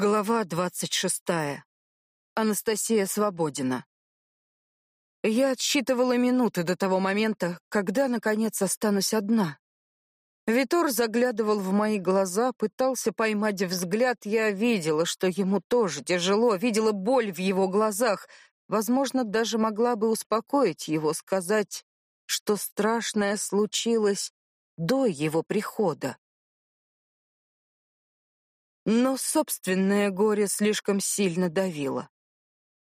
Глава двадцать шестая. Анастасия Свободина. Я отсчитывала минуты до того момента, когда, наконец, останусь одна. Витор заглядывал в мои глаза, пытался поймать взгляд. Я видела, что ему тоже тяжело, видела боль в его глазах. Возможно, даже могла бы успокоить его, сказать, что страшное случилось до его прихода. Но собственное горе слишком сильно давило.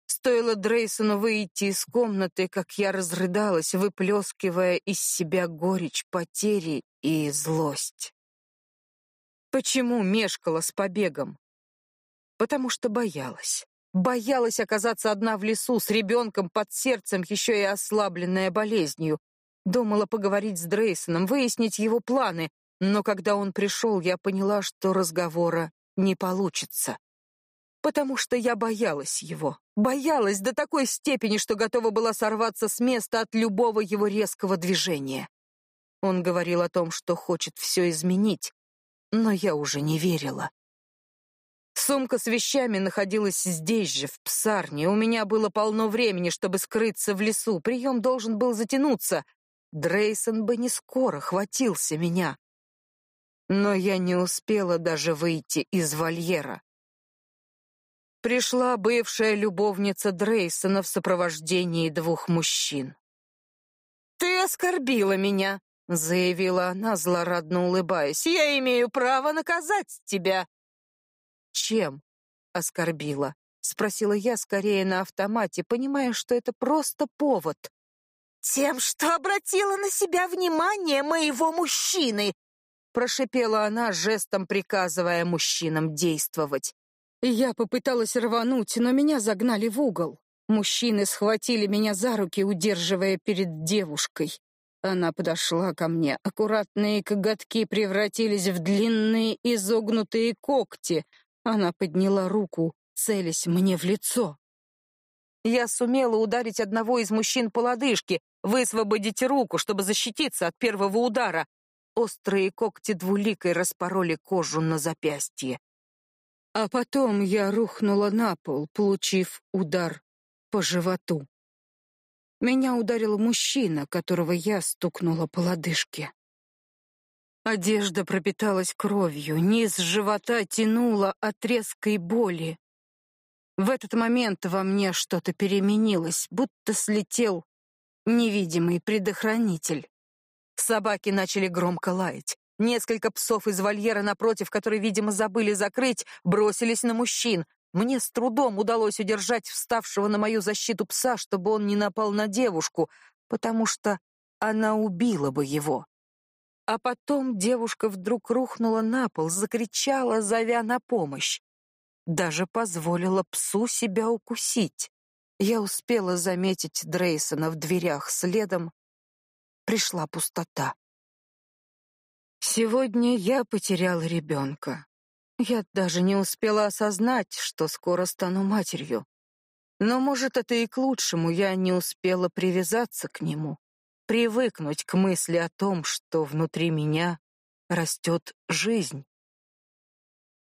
Стоило Дрейсону выйти из комнаты, как я разрыдалась, выплескивая из себя горечь потери и злость. Почему мешкала с побегом? Потому что боялась. Боялась оказаться одна в лесу с ребенком под сердцем, еще и ослабленная болезнью. Думала поговорить с Дрейсоном, выяснить его планы, но когда он пришел, я поняла, что разговора не получится. Потому что я боялась его. Боялась до такой степени, что готова была сорваться с места от любого его резкого движения. Он говорил о том, что хочет все изменить, но я уже не верила. Сумка с вещами находилась здесь же, в псарне. У меня было полно времени, чтобы скрыться в лесу. Прием должен был затянуться. Дрейсон бы не скоро хватился меня но я не успела даже выйти из вольера. Пришла бывшая любовница Дрейсона в сопровождении двух мужчин. «Ты оскорбила меня», — заявила она, злорадно улыбаясь. «Я имею право наказать тебя». «Чем?» — оскорбила, — спросила я скорее на автомате, понимая, что это просто повод. «Тем, что обратила на себя внимание моего мужчины», прошипела она, жестом приказывая мужчинам действовать. Я попыталась рвануть, но меня загнали в угол. Мужчины схватили меня за руки, удерживая перед девушкой. Она подошла ко мне. Аккуратные коготки превратились в длинные изогнутые когти. Она подняла руку, целясь мне в лицо. Я сумела ударить одного из мужчин по лодыжке, высвободить руку, чтобы защититься от первого удара, Острые когти двуликой распороли кожу на запястье. А потом я рухнула на пол, получив удар по животу. Меня ударил мужчина, которого я стукнула по лодыжке. Одежда пропиталась кровью, низ живота тянуло от резкой боли. В этот момент во мне что-то переменилось, будто слетел невидимый предохранитель. Собаки начали громко лаять. Несколько псов из вольера напротив, который, видимо, забыли закрыть, бросились на мужчин. Мне с трудом удалось удержать вставшего на мою защиту пса, чтобы он не напал на девушку, потому что она убила бы его. А потом девушка вдруг рухнула на пол, закричала, зовя на помощь. Даже позволила псу себя укусить. Я успела заметить Дрейсона в дверях следом, пришла пустота. Сегодня я потеряла ребенка. Я даже не успела осознать, что скоро стану матерью. Но, может, это и к лучшему, я не успела привязаться к нему, привыкнуть к мысли о том, что внутри меня растет жизнь.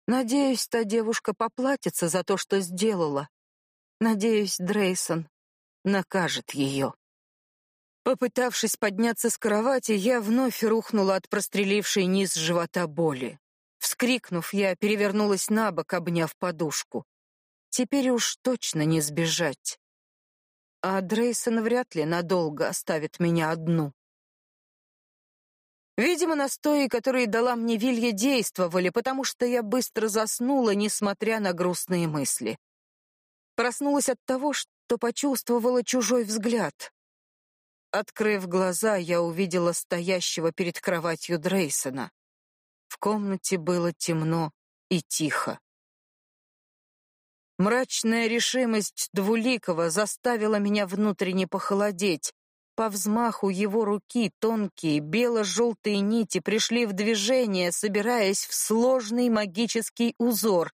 Надеюсь, та девушка поплатится за то, что сделала. Надеюсь, Дрейсон накажет ее. Попытавшись подняться с кровати, я вновь рухнула от прострелившей низ живота боли. Вскрикнув, я перевернулась на бок, обняв подушку. Теперь уж точно не сбежать. А Дрейсон вряд ли надолго оставит меня одну. Видимо, настои, которые дала мне Вилья, действовали, потому что я быстро заснула, несмотря на грустные мысли. Проснулась от того, что почувствовала чужой взгляд. Открыв глаза, я увидела стоящего перед кроватью Дрейсона. В комнате было темно и тихо. Мрачная решимость Двуликова заставила меня внутренне похолодеть. По взмаху его руки тонкие бело-желтые нити пришли в движение, собираясь в сложный магический узор.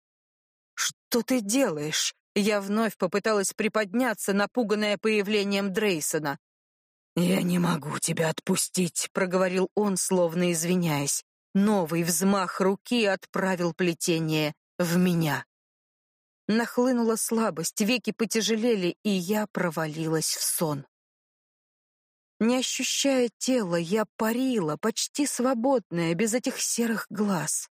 «Что ты делаешь?» Я вновь попыталась приподняться, напуганная появлением Дрейсона. «Я не могу тебя отпустить», — проговорил он, словно извиняясь. Новый взмах руки отправил плетение в меня. Нахлынула слабость, веки потяжелели, и я провалилась в сон. Не ощущая тела, я парила, почти свободная, без этих серых глаз.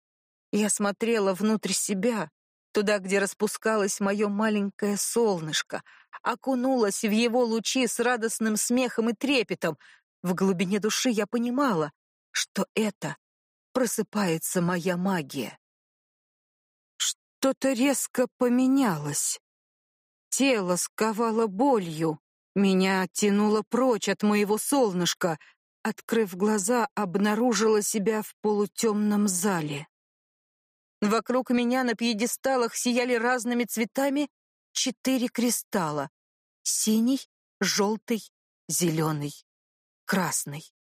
Я смотрела внутрь себя, туда, где распускалось мое маленькое солнышко, окунулась в его лучи с радостным смехом и трепетом. В глубине души я понимала, что это просыпается моя магия. Что-то резко поменялось. Тело сковало болью, меня тянуло прочь от моего солнышка. Открыв глаза, обнаружила себя в полутемном зале. Вокруг меня на пьедесталах сияли разными цветами четыре кристалла: синий, желтый, зеленый, красный.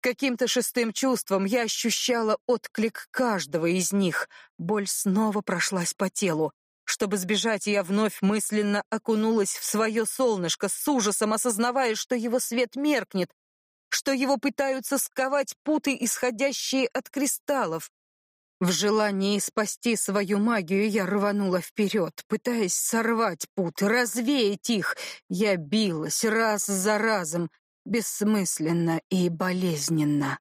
Каким-то шестым чувством я ощущала отклик каждого из них. Боль снова прошлась по телу. Чтобы сбежать, я вновь мысленно окунулась в свое солнышко, с ужасом осознавая, что его свет меркнет, что его пытаются сковать путы, исходящие от кристаллов. В желании спасти свою магию я рванула вперед, пытаясь сорвать путы, развеять их. Я билась раз за разом, бессмысленно и болезненно.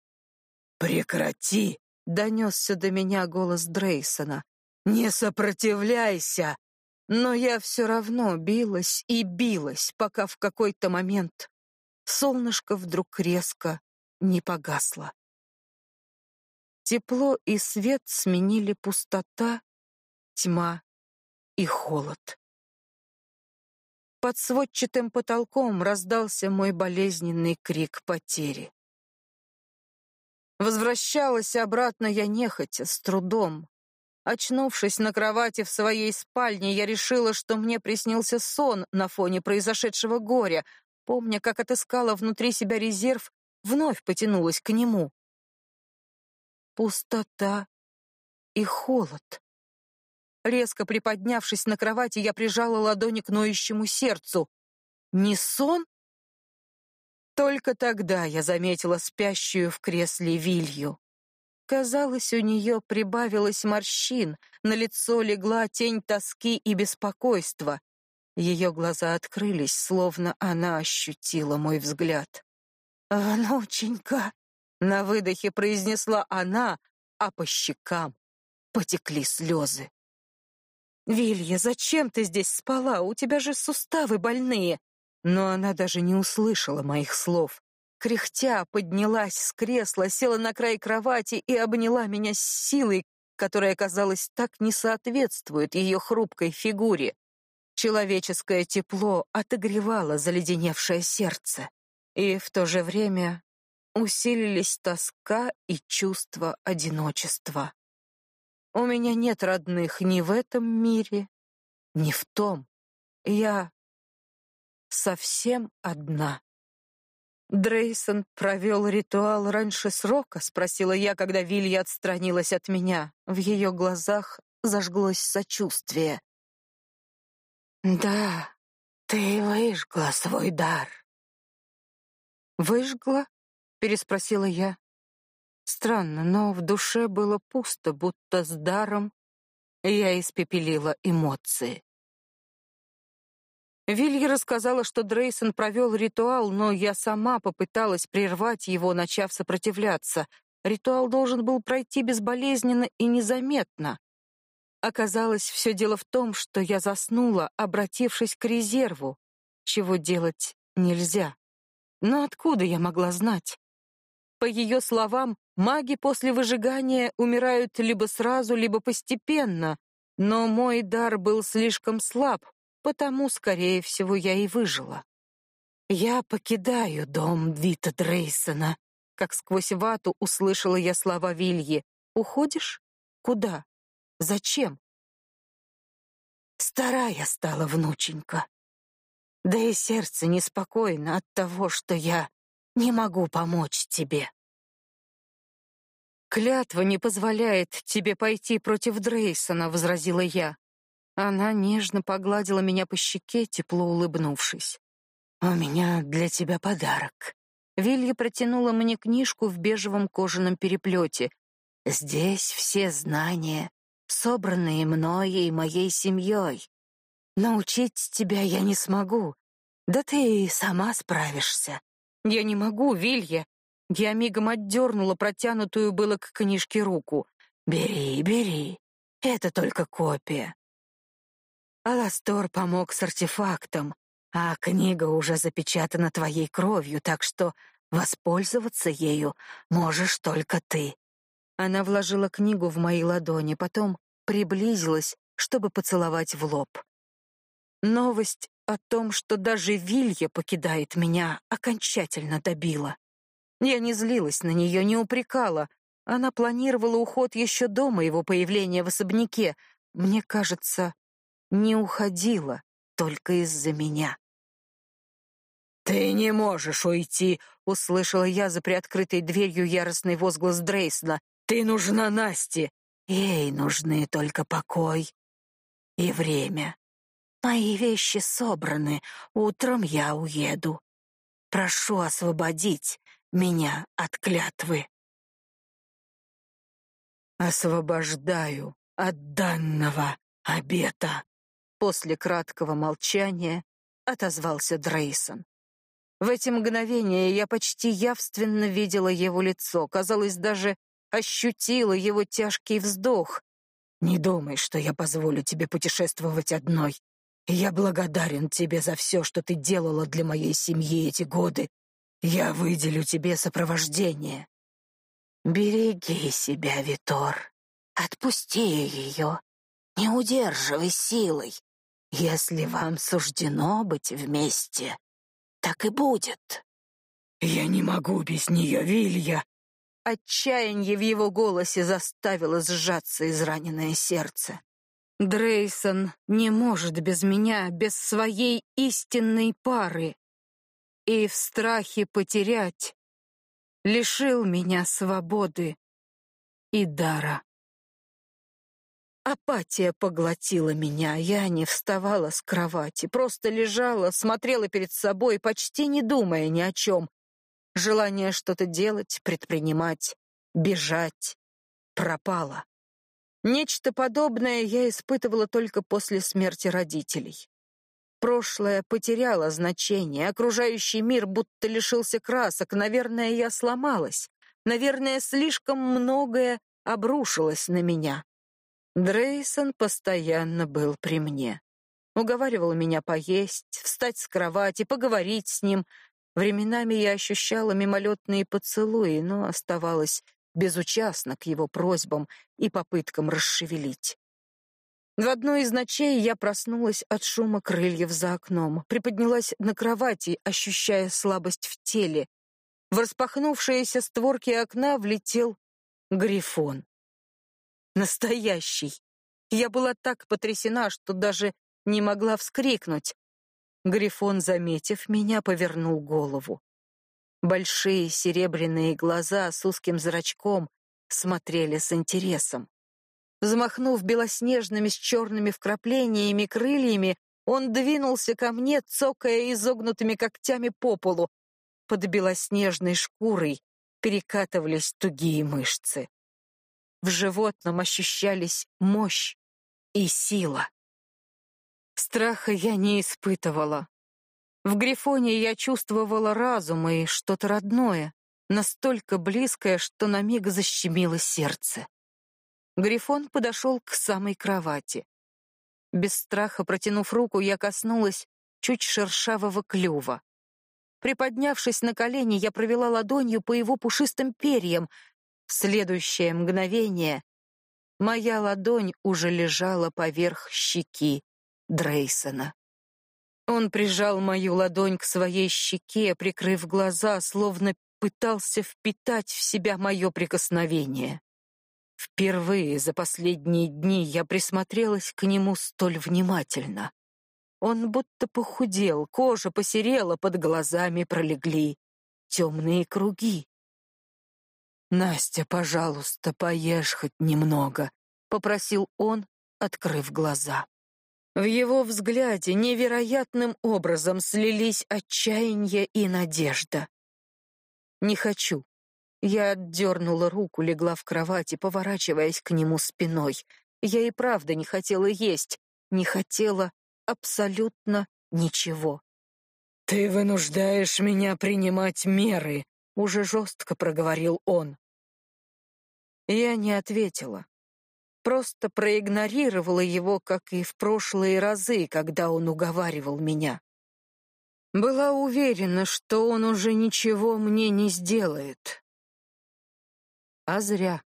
«Прекрати!» — донесся до меня голос Дрейсона. «Не сопротивляйся!» Но я все равно билась и билась, пока в какой-то момент солнышко вдруг резко не погасло. Тепло и свет сменили пустота, тьма и холод. Под сводчатым потолком раздался мой болезненный крик потери. Возвращалась обратно я нехотя, с трудом. Очнувшись на кровати в своей спальне, я решила, что мне приснился сон на фоне произошедшего горя. Помня, как отыскала внутри себя резерв, вновь потянулась к нему. Пустота и холод. Резко приподнявшись на кровати, я прижала ладони к ноющему сердцу. Не сон? Только тогда я заметила спящую в кресле Вилью. Казалось, у нее прибавилось морщин, на лицо легла тень тоски и беспокойства. Ее глаза открылись, словно она ощутила мой взгляд. «Внученька!» — на выдохе произнесла она, а по щекам потекли слезы. «Вилья, зачем ты здесь спала? У тебя же суставы больные!» Но она даже не услышала моих слов кряхтя поднялась с кресла, села на край кровати и обняла меня с силой, которая, казалось, так не соответствует ее хрупкой фигуре. Человеческое тепло отогревало заледеневшее сердце, и в то же время усилились тоска и чувство одиночества. У меня нет родных ни в этом мире, ни в том. Я совсем одна. Дрейсон провел ритуал раньше срока, спросила я, когда Вилья отстранилась от меня. В ее глазах зажглось сочувствие. Да, ты выжгла свой дар. Выжгла? Переспросила я. Странно, но в душе было пусто, будто с даром я испепелила эмоции. Вилья рассказала, что Дрейсон провел ритуал, но я сама попыталась прервать его, начав сопротивляться. Ритуал должен был пройти безболезненно и незаметно. Оказалось, все дело в том, что я заснула, обратившись к резерву, чего делать нельзя. Но откуда я могла знать? По ее словам, маги после выжигания умирают либо сразу, либо постепенно, но мой дар был слишком слаб, Потому, скорее всего, я и выжила. Я покидаю дом Вита Дрейсона. Как сквозь вату услышала я слова Вильи. Уходишь? Куда? Зачем? Старая стала внученька. Да и сердце неспокойно от того, что я не могу помочь тебе. Клятва не позволяет тебе пойти против Дрейсона, возразила я. Она нежно погладила меня по щеке, тепло улыбнувшись. «У меня для тебя подарок». Вилья протянула мне книжку в бежевом кожаном переплете. «Здесь все знания собранные мной и моей семьей. Научить тебя я не смогу. Да ты и сама справишься. Я не могу, Вилья. Я мигом отдернула протянутую было к книжке руку. Бери, бери. Это только копия. Аластор помог с артефактом, а книга уже запечатана твоей кровью, так что воспользоваться ею можешь только ты. Она вложила книгу в мои ладони, потом приблизилась, чтобы поцеловать в лоб. Новость о том, что даже Вилья покидает меня, окончательно добила. Я не злилась на нее, не упрекала. Она планировала уход еще до моего появления в особняке. Мне кажется, не уходила только из-за меня. «Ты не можешь уйти!» — услышала я за приоткрытой дверью яростный возглас Дрейсна. «Ты нужна Насте!» «Ей нужны только покой и время. Мои вещи собраны, утром я уеду. Прошу освободить меня от клятвы». «Освобождаю от данного обета», После краткого молчания отозвался Дрейсон. В эти мгновения я почти явственно видела его лицо, казалось, даже ощутила его тяжкий вздох. «Не думай, что я позволю тебе путешествовать одной. Я благодарен тебе за все, что ты делала для моей семьи эти годы. Я выделю тебе сопровождение». «Береги себя, Витор. Отпусти ее. Не удерживай силой. Если вам суждено быть вместе, так и будет. Я не могу без нее, Вилья. Отчаяние в его голосе заставило сжаться израненное сердце. Дрейсон не может без меня, без своей истинной пары. И в страхе потерять лишил меня свободы и дара. Апатия поглотила меня. Я не вставала с кровати, просто лежала, смотрела перед собой, почти не думая ни о чем. Желание что-то делать, предпринимать, бежать пропало. Нечто подобное я испытывала только после смерти родителей. Прошлое потеряло значение, окружающий мир будто лишился красок. Наверное, я сломалась. Наверное, слишком многое обрушилось на меня. Дрейсон постоянно был при мне. Уговаривал меня поесть, встать с кровати, поговорить с ним. Временами я ощущала мимолетные поцелуи, но оставалась безучастна к его просьбам и попыткам расшевелить. В одну из ночей я проснулась от шума крыльев за окном, приподнялась на кровати, ощущая слабость в теле. В распахнувшиеся створки окна влетел грифон. Настоящий. Я была так потрясена, что даже не могла вскрикнуть. Грифон, заметив меня, повернул голову. Большие серебряные глаза с узким зрачком смотрели с интересом. Взмахнув белоснежными с черными вкраплениями крыльями, он двинулся ко мне, цокая изогнутыми когтями по полу. Под белоснежной шкурой перекатывались тугие мышцы. В животном ощущались мощь и сила. Страха я не испытывала. В Грифоне я чувствовала разум и что-то родное, настолько близкое, что на миг защемило сердце. Грифон подошел к самой кровати. Без страха протянув руку, я коснулась чуть шершавого клюва. Приподнявшись на колени, я провела ладонью по его пушистым перьям, в следующее мгновение моя ладонь уже лежала поверх щеки Дрейсона. Он прижал мою ладонь к своей щеке, прикрыв глаза, словно пытался впитать в себя мое прикосновение. Впервые за последние дни я присмотрелась к нему столь внимательно. Он будто похудел, кожа посерела, под глазами пролегли темные круги. «Настя, пожалуйста, поешь хоть немного», — попросил он, открыв глаза. В его взгляде невероятным образом слились отчаяние и надежда. «Не хочу». Я отдернула руку, легла в кровати, поворачиваясь к нему спиной. Я и правда не хотела есть, не хотела абсолютно ничего. «Ты вынуждаешь меня принимать меры», — уже жестко проговорил он. Я не ответила. Просто проигнорировала его, как и в прошлые разы, когда он уговаривал меня. Была уверена, что он уже ничего мне не сделает. А зря.